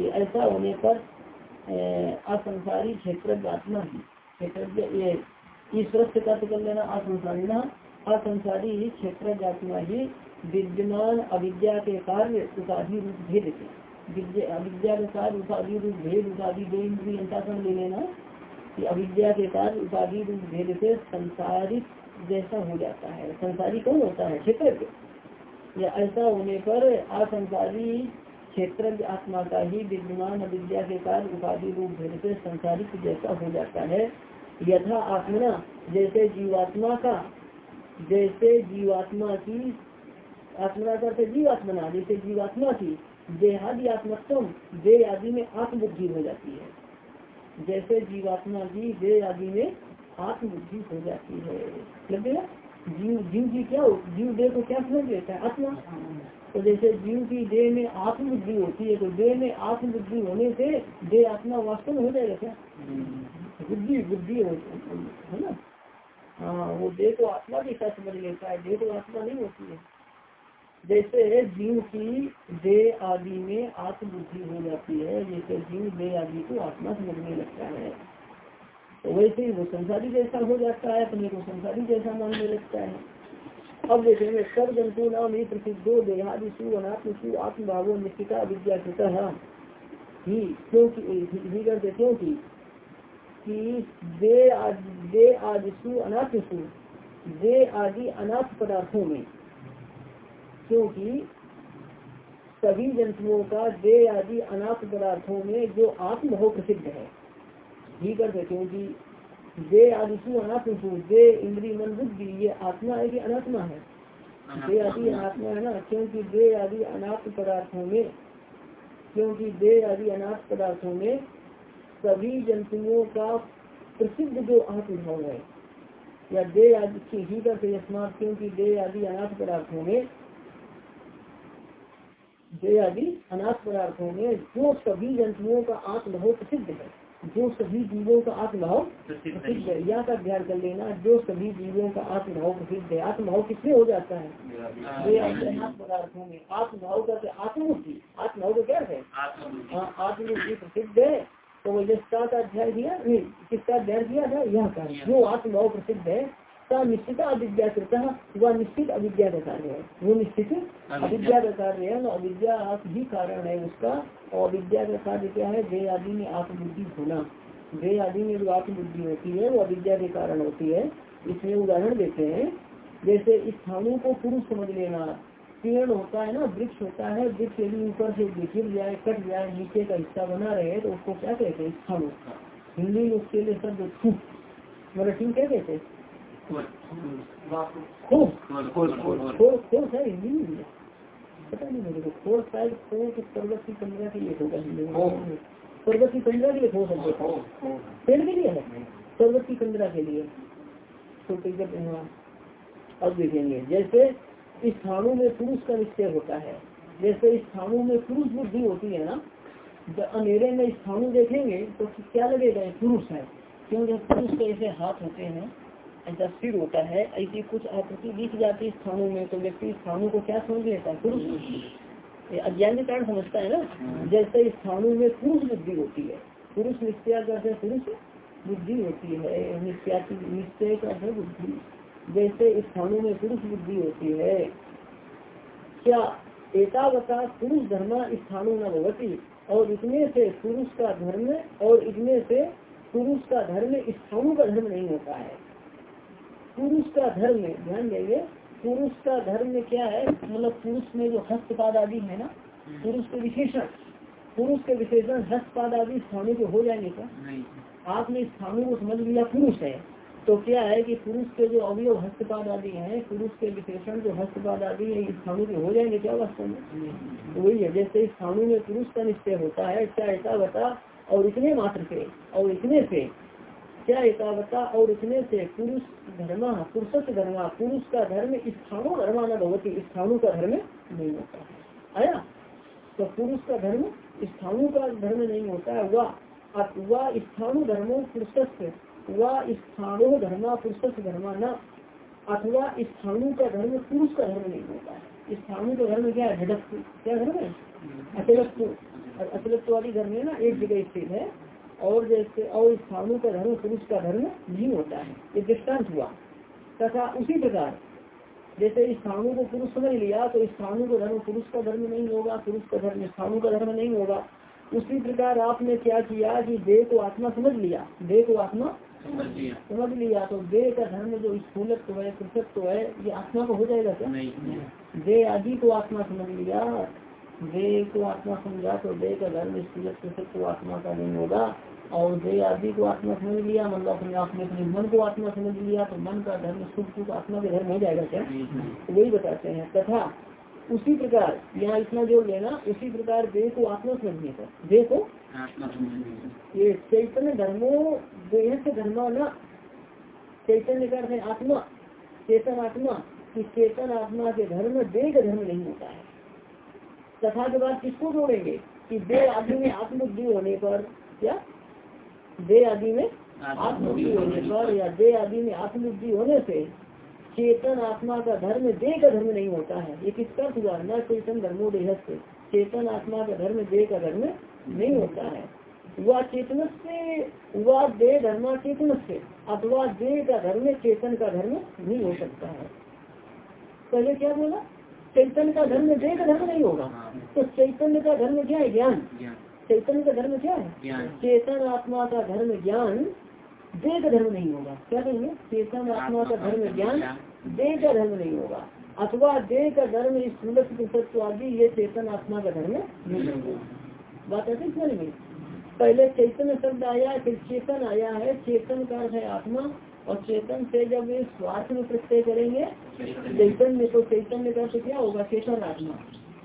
ऐसा होने पर असंसारी क्षेत्र आत्मा ही क्षेत्र ईश्वर से कर लेना असंसारी ना असंसारी क्षेत्र जातिमा ही विद्यमान अविद्या के कार्य उपाधि रूप भेद के। अविद्या के कार्य उपाधि रूप भेद, उपाधि दो इंद्री अंताकरण ले लेना कि अविद्या के कार्य उपाधि रूप भेद से संसारित जैसा हो जाता है। संसारी कौन होता है? क्षेत्र या ऐसा होने पर असंसारी क्षेत्र आत्मा का ही विद्यमान अविद्या के कार्य उपाधि रूप भेद से संसारित जैसा हो जाता है। यथा आत्मना, जैसे जीवात्मा का जैसे जीवात्मा की आत्मा करते जीवात्मना जैसे जीवात्मा की देहादि आत्मत्म देह आदि में आत्मबुद्धि हो जाती है। जैसे जीवात्मा की देह आदि में आत्मबुद्धि हो जाती है। लग गया जीव जीव की क्या हो जीव देह को क्या समझ लेता है? आत्मा। तो जैसे जीव की देह में आत्मबुद्धि होती है तो देह में आत्मबुद्धि होने से देह आत्मा वास्तव में हो जाएगा क्या? बुद्धि बुद्धि है ना? हाँ वो देह तो आत्मा क्या समझ लेता है, देह तो आत्मा नहीं होती है। जैसे जीव की देह आदि में आत्मबुद्धि हो जाती है, जैसे जीव देह आदि को आत्मा समझने लगता है। तो वैसे ही वो संसारी जैसा हो जाता है, अपने को संसारी जैसा मानने लगता है। अब देखेंगे सब जंतु नाम ही प्रसिद्धो देहादिशु अनात्मसु आत्मभावो, निश्चिता विद्या ही, क्योंकि क्योंकि कि दे आदि दे आदिशु दे आदि अनाथ पदार्थों में। क्योंकि सभी जंतुओं का दे आदि अनाथ पदार्थों में जो आत्म हो प्रसिद्ध है। ही करते क्योंकि दे आदिशु अनाथसु दे इंद्री, मन, बुद्धि, ये आत्मा है कि अनात्मा है। दे आदि अनात्मा है ना, क्योंकि दे आदि अनाथ पदार्थों में, क्योंकि दे आदि अनाथ पदार्थों में सभी जंतुओं का प्रसिद्ध जो आत्मभाव है या दे आदि की ही का यस्मात क्योंकि दे आदि अनाथ पदार्थों में दे आदि अनाथ पदार्थों में जो सभी जंतुओं का आत्मभाव प्रसिद्ध है जो सभी जीवों का आत्मभाव प्रसिद्ध है। या का ध्यान कर लेना जो सभी जीवों का आत्मभाव प्रसिद्ध है आत्मभाव किसमें हो जाता है? पदार्थों में। आत्मभाव का आत्मबुद्धि। आत्मभाव का क्या है? हाँ आत्मबुद्धि प्रसिद्ध है। तो का अध्याय दिया नहीं किसका अध्याय दिया था यह कार्य जो आत्मभाव प्रसिद्ध है का निश्चित अविद्या वह निश्चित अविद्या का कार्य है। वो निश्चित अविद्या। का कार्य है अविद्या ही कारण है उसका। और अविद्या का कार्य क्या है? वे आदि में आत्मबुद्धि होना। वे आदि में जो आत्मबुद्धि होती है वो अविद्या के कारण होती है। इसमें उदाहरण देते हैं जैसे स्थानों को पुरुष समझ लेना। पेड़ होता है ना वृक्ष होता है वृक्ष यदि ऊपर से गिर जाए कट जाए नीचे का हिस्सा बना रहे तो उसको क्या कहते हैं? स्थान हिंदी में उसके लिए शब्द मराठी क्या कहते हैं? पता नहीं मेरे को। खोल शायद खोल तो पर्वत की कंदरा के लिए होगा हिंदी पर्वत की कंदरा के लिए हो। सकते पेड़ के लिए है? पर्वत की कंदरा के लिए। तो अब देखेंगे जैसे स्थानों में पुरुष का निश्चय होता है। जैसे स्थानों में पुरुष बुद्धि होती है ना जब अंधेरे में स्थानों देखेंगे तो क्या लगेगा? पुरुष है। क्योंकि पुरुष के ऐसे हाथ होते हैं ऐसा सिर होता है ऐसी कुछ आकृति दिख जाती है स्थानों में तो व्यक्ति स्थानों को क्या समझ लेता है? पुरुष अज्ञान के कारण समझता है ना? जैसे स्थानों में पुरुष बुद्धि होती है। पुरुष निश्चय करते पुरुष बुद्धि होती है। निश्चय का है बुद्धि। जैसे स्थानों में पुरुष बुद्धि होती है। क्या एकावता पुरुष धर्म स्थानों न भगवती और इतने से पुरुष का धर्म और इतने से पुरुष का धर्म स्थानों का धर्म नहीं होता है। पुरुष का धर्म ध्यान देंगे पुरुष का धर्म क्या है? मतलब पुरुष में जो हस्तपाद आदि है ना पुरुष के विशेषण पुरुष के विशेषण हस्तपाद आदि स्थानों के हो जाएँगे क्या? आपने स्थानों को समझ लिया पुरुष है। तो क्या है कि पुरुष के जो अवयव हस्तपाद आदि हैं, पुरुष के विशेषण जो हस्तपाद आदि है स्थानों के हो जाएँगे क्या वास्तव में? तो वही है, जैसे स्थानों में पुरुष का निश्चय होता है, क्या बता और इतने मात्र से, और इतने से, क्या एकावता और इतने से पुरुष धर्म पुरुष धर्म, पुरुष का धर्म स्थानों धर्म न भगवती स्थानों का धर्म नहीं होता। आया तो पुरुष का धर्म स्थानों का धर्म नहीं होता है, वह वह स्थानु धर्मो पुरुष वह स्थानो धर्म, पुरुष धर्म न, अथवा स्थानु का धर्म पुरुष का धर्म नहीं होता है। स्थानु का धर्म क्या है? क्या धर्म है? अतिरक्त अतिरक्तवादी धर्म है ना एक जगह स्थित है, और जैसे, और स्थानों का धर्म पुरुष का धर्म नहीं होता है। ये दृष्टांत हुआ। तथा उसी प्रकार, जैसे स्थानों को पुरुष समझ लिया तो स्थानों का धर्म पुरुष का धर्म नहीं होगा, पुरुष का धर्म, स्थानों का धर्म नहीं होगा। उसी प्रकार आपने क्या किया कि देह को आत्मा समझ लिया। देह को आत्मा समझ लिया तो देह का धर्म जो स्थूलत्व है पृथकत्व है ये आत्मा को हो जाएगा क्या? देह आदि को आत्मा समझ लिया देह को आत्मा समझा तो देह का धर्म स्थूलत्व आत्मा का नहीं होगा। और दे आदि को आत्मा समझ लिया मतलब अपने आपने अपने मन को आत्मा समझ लिया तो मन का धर्म सुख सुख आत्मा के धर्म हो जाएगा क्या? तो वही बताते हैं। तथा उसी प्रकार यहाँ इतना जोड़ लेना उसी प्रकार देह को आत्मा समझने पर देह को ये चैतन्य धर्मो देह से धर्म न, चैतन्य कर आत्मा, चेतन आत्मा, कि चेतन आत्मा के धर्म देह का धर्म नहीं होता है। तथा के बाद किसको जोड़ेंगे? कि देह आदि में आत्मबुद्धि होने पर क्या दे आदि में आत्मबुद्धि होने पर, या दे आदि में आत्मबुद्धि होने से चेतन आत्मा का धर्म दे का धर्म नहीं होता है। ये किसका हुआ? न चेतन धर्मो देह से चेतन आत्मा का धर्म दे का धर्म नहीं होता है वह चेतन से वह दे धर्म चेतन से अथवा दे का धर्म चेतन का धर्म नहीं हो सकता है पहले क्या बोला चैतन्य का धर्म दे का धर्म नहीं होगा तो चैतन्य का धर्म क्या है ज्ञान चैतन्य का धर्म क्या है चेतन आत्मा का धर्म ज्ञान देह का धर्म नहीं होगा क्या कहेंगे चेतन आत्मा का धर्म ज्ञान देह का धर्म नहीं होगा अथवा देह का धर्म इस सूरत आदि ये चेतन आत्मा का धर्म नहीं होगा बात ऐसी समझ में पहले चैतन्य शब्द आया फिर चेतन आया है चेतन का है आत्मा और चेतन से जब ये स्वार्थ में प्रत्यय करेंगे चैतन्य तो चैतन्य का क्या होगा चेतन आत्मा।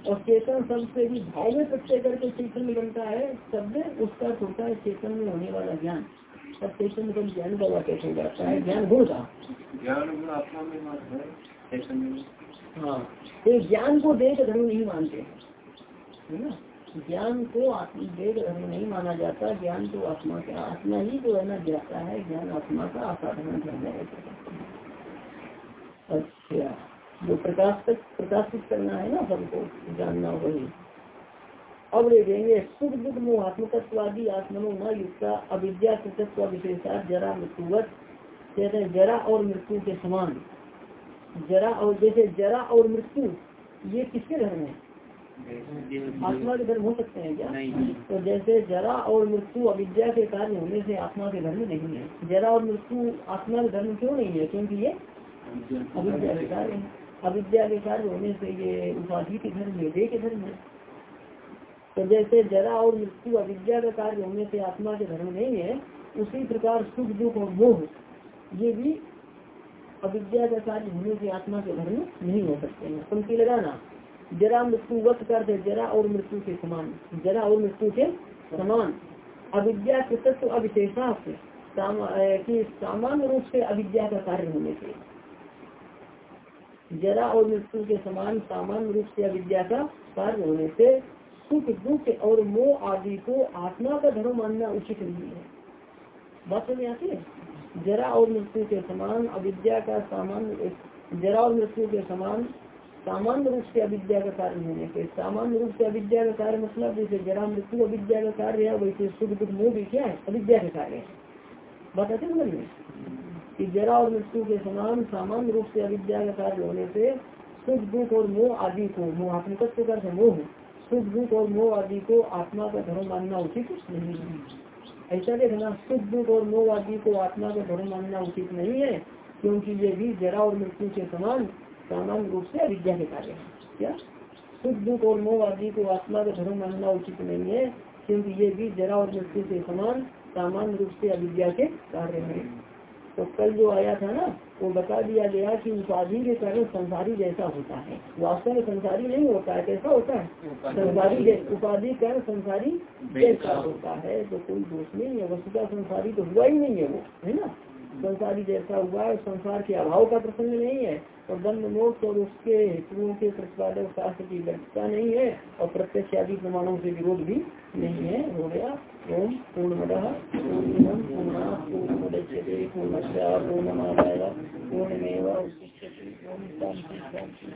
और चेतन शब्द से भी भाव में प्रत्यय करके चेतन में बनता है शब्द उसका होता है चेतन में होने वाला ज्ञान। और चेतन में का ज्ञान का वाक्य हो जाता है ज्ञान गुण का। ज्ञान गुण आत्मा में है में। तो ज्ञान को का धर्म नहीं मानते है ना? ज्ञान को देह धर्म नहीं माना जाता। ज्ञान तो आत्मा का, आत्मा ही जो है ना जाता है। ज्ञान आत्मा का असाधारण धर्म है। अच्छा जो प्रकाश तक प्रकाशित करना है ना सबको, जानना वही। अब ले देंगे सुख दुख मोहात्मकवादी आत्मनो न युक्ता, अविद्या विशेषा जरा मृत्युवत। कहते जरा और मृत्यु के समान। जरा और, जैसे जरा और मृत्यु, ये किसके धर्म है? आत्मा के धर्म हो सकते हैं क्या? नहीं। तो जैसे जरा और मृत्यु अविद्या के कार्य होने से आत्मा के धर्म नहीं है। जरा और मृत्यु आत्मा के धर्म क्यों नहीं है? क्योंकि ये अविद्या के कार्य है अविद्या के कार्य होने से ये उपाधि के धर्म है देह के धर्म है तो जैसे जरा और मृत्यु अविद्या का कार्य होने से आत्मा के धर्म नहीं है उसी प्रकार सुख दुख और मोह ये भी अविद्या का कार्य होने से आत्मा के धर्म नहीं हो सकते हैं। पंक्ति लगाना। जरा मृत्यु वक्त करते जरा और मृत्यु के समान। जरा और मृत्यु के समान। अविद्या के तत्व अविशेषा की सामान्य रूप से अविद्या का कार्य होने से। जरा और मृत्यु के समान सामान्य रूप से अविद्या का कार्य होने से सुख, दुख और मोह आदि को आत्मा का धर्म मानना उचित नहीं है। बात समझ आती है? जरा और मृत्यु के समान अविद्या का सामान्य जरा और मृत्यु के समान सामान्य रूप से अविद्या का कार्य होने के, सामान्य रूप से अविद्या का कार्य मतलब जैसे जरा मृत्यु अविद्या का कार्य है, वैसे सुख दुख मोह भी क्या है? अविद्या का कार्य है। बताते समझ में? कि जरा और मृत्यु के समान सामान्य रूप से अविद्या का कार्य होने से सुख दुख और मोह आदि को मोहात्मक कर मोह सुख दुख और मोह आदि को आत्मा का धर्म मानना उचित नहीं। है ऐसा देखना, सुख दुख और मोह आदि को आत्मा का धर्म मानना उचित नहीं है, क्योंकि ये भी जरा और मृत्यु के समान सामान्य रूप से अविद्या के कार्य है। क्या? सुख दुख और मोह आदि को आत्मा का धर्म मानना उचित नहीं है क्योंकि ये भी जरा और मृत्यु के समान सामान्य रूप से अविद्या के कार्य है। तो कल जो आया था ना वो बता दिया गया कि उपाधि के कारण संसारी जैसा होता है। वास्तव में संसारी नहीं होता है कैसा होता है? संसारी उपाधि कारण संसारी जैसा होता है तो कोई दोष नहीं है। वस्तुता संसारी तो हुआ ही नहीं है वो है ना? संसारी जैसा हुआ है संसार के अभाव का प्रसंग नहीं है। और बंद मोक्ष और उसके हेतुओं के प्रतिपादक शास्त्र की व्यर्थता नहीं है और प्रत्यक्ष आदि प्रमाणों से विरोध भी नहीं है। हो गया। ओम पूर्ण पूर्णम पूर्णा पूर्ण पूर्णस्या पूर्णमादाय पूर्णमेव। ओम शांति शांति